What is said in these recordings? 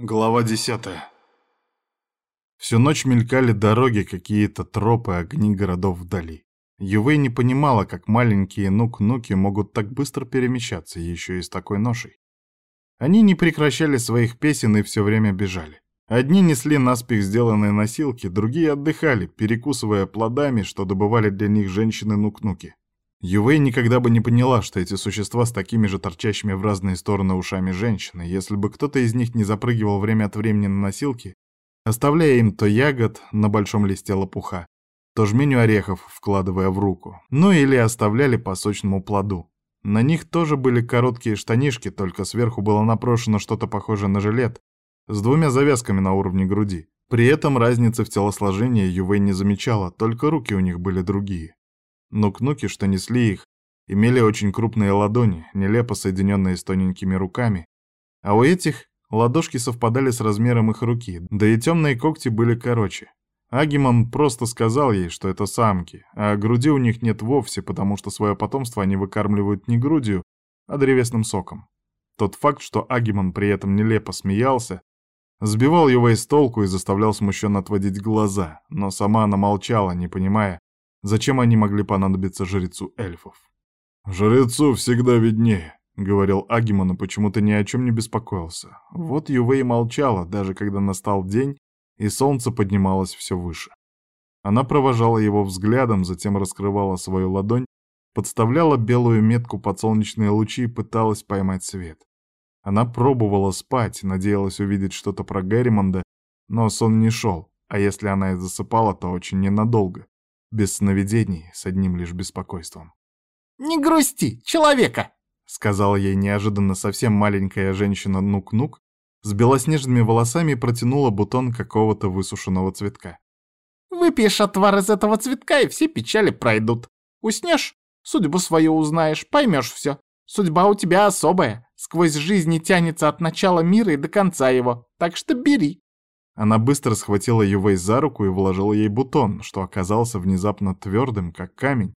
Глава десятая. Всю ночь мелькали дороги, какие-то тропы, огни городов вдали. Ювей не понимала, как маленькие нук-нуки могут так быстро перемещаться, еще и с такой ношей. Они не прекращали своих песен и все время бежали. Одни несли наспех сделанные носилки, другие отдыхали, перекусывая плодами, что добывали для них женщины нук-нуки. Ювей никогда бы не поняла, что эти существа с такими же торчащими в разные стороны ушами женщины, если бы кто-то из них не запрыгивал время от времени на носилки, оставляя им то ягод на большом листе лопуха, то жменю орехов, вкладывая в руку, ну или оставляли по сочному плоду. На них тоже были короткие штанишки, только сверху было напрошено что-то похожее на жилет, с двумя завязками на уровне груди. При этом разницы в телосложении Ювей не замечала, только руки у них были другие. Но кнуки, что несли их, имели очень крупные ладони, нелепо соединенные с тоненькими руками, а у этих ладошки совпадали с размером их руки, да и темные когти были короче. Агимон просто сказал ей, что это самки, а груди у них нет вовсе, потому что свое потомство они выкармливают не грудью, а древесным соком. Тот факт, что Агимон при этом нелепо смеялся, сбивал его из толку и заставлял смущенно отводить глаза, но сама она молчала, не понимая, Зачем они могли понадобиться жрецу эльфов? «Жрецу всегда виднее», — говорил Агимон, и почему-то ни о чем не беспокоился. Вот Ювей молчала, даже когда настал день, и солнце поднималось все выше. Она провожала его взглядом, затем раскрывала свою ладонь, подставляла белую метку под солнечные лучи и пыталась поймать свет. Она пробовала спать, надеялась увидеть что-то про Герримонда, но сон не шел, а если она и засыпала, то очень ненадолго без сновидений, с одним лишь беспокойством. «Не грусти, человека!» — сказала ей неожиданно совсем маленькая женщина Нук-Нук с белоснежными волосами и протянула бутон какого-то высушенного цветка. «Выпьешь отвар из этого цветка, и все печали пройдут. Уснешь, судьбу свою узнаешь, поймешь все. Судьба у тебя особая, сквозь жизнь не тянется от начала мира и до конца его, так что бери». Она быстро схватила Ювей за руку и вложила ей бутон, что оказался внезапно твердым, как камень.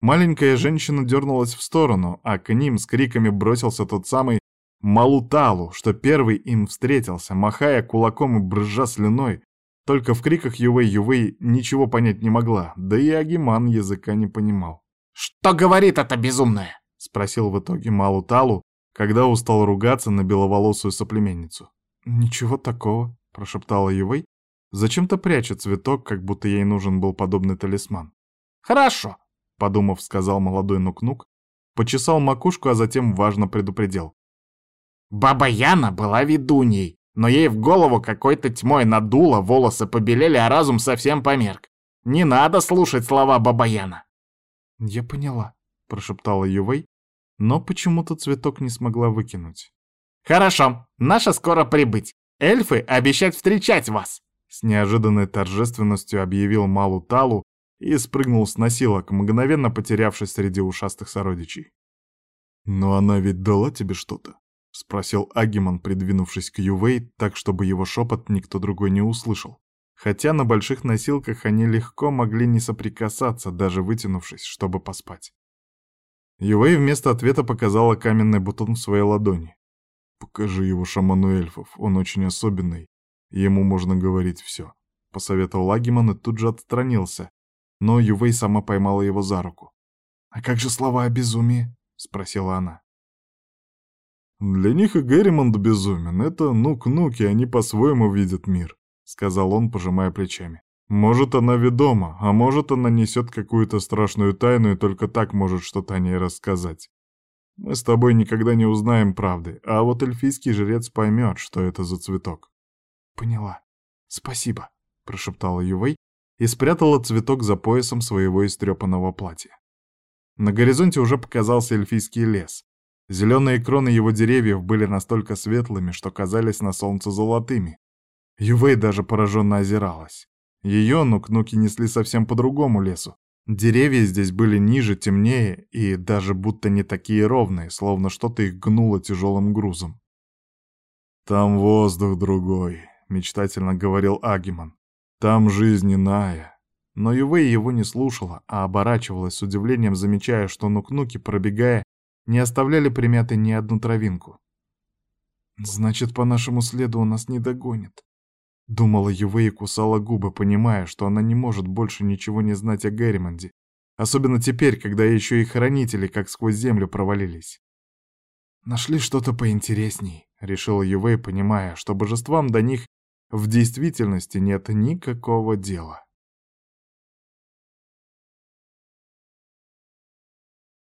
Маленькая женщина дернулась в сторону, а к ним с криками бросился тот самый Малуталу, что первый им встретился, махая кулаком и брызжа слюной. Только в криках Ювей-Ювей ничего понять не могла, да и Агиман языка не понимал. «Что говорит эта безумная?» — спросил в итоге Малуталу, когда устал ругаться на беловолосую соплеменницу. «Ничего такого», прошептала Ювей, зачем-то пряча цветок, как будто ей нужен был подобный талисман. «Хорошо», — подумав, сказал молодой Нук-Нук, почесал макушку, а затем важно предупредил. «Баба Яна была ведуньей, но ей в голову какой-то тьмой надуло, волосы побелели, а разум совсем померк. Не надо слушать слова Баба Яна». «Я поняла», — прошептала Ювей, но почему-то цветок не смогла выкинуть. «Хорошо, наша скоро прибыть. Эльфы обещают встречать вас!» С неожиданной торжественностью объявил Малу Талу и спрыгнул с носилок, мгновенно потерявшись среди ушастых сородичей. «Но она ведь дала тебе что-то?» — спросил Агимон, придвинувшись к Ювей, так, чтобы его шепот никто другой не услышал. Хотя на больших носилках они легко могли не соприкасаться, даже вытянувшись, чтобы поспать. Ювей вместо ответа показала каменный бутон в своей ладони. «Покажи его шаману эльфов, он очень особенный, ему можно говорить все», — посоветовал Агиман и тут же отстранился, но Ювей сама поймала его за руку. «А как же слова о безумии?» — спросила она. «Для них и Герримонт безумен, это нук-нуки, они по-своему видят мир», — сказал он, пожимая плечами. «Может, она ведома, а может, она несет какую-то страшную тайну и только так может что-то о ней рассказать. Мы с тобой никогда не узнаем правды, а вот эльфийский жрец поймет, что это за цветок. Поняла. Спасибо, прошептала Ювей и спрятала цветок за поясом своего истрепанного платья. На горизонте уже показался эльфийский лес. Зеленые кроны его деревьев были настолько светлыми, что казались на солнце золотыми. Ювей даже пораженно озиралась. Ее нук-нуки несли совсем по другому лесу, Деревья здесь были ниже, темнее и даже будто не такие ровные, словно что-то их гнуло тяжелым грузом. «Там воздух другой», — мечтательно говорил Агиман. «Там жизнь иная». Но Ювей его не слушала, а оборачивалась с удивлением, замечая, что нук-нуки, пробегая, не оставляли примятой ни одну травинку. Значит, по нашему следу он нас не догонит. Думала Ювей и кусала губы, понимая, что она не может больше ничего не знать о Герримонде. Особенно теперь, когда еще и хранители как сквозь землю провалились. «Нашли что-то поинтересней», — решила Ювей, понимая, что божествам до них в действительности нет никакого дела.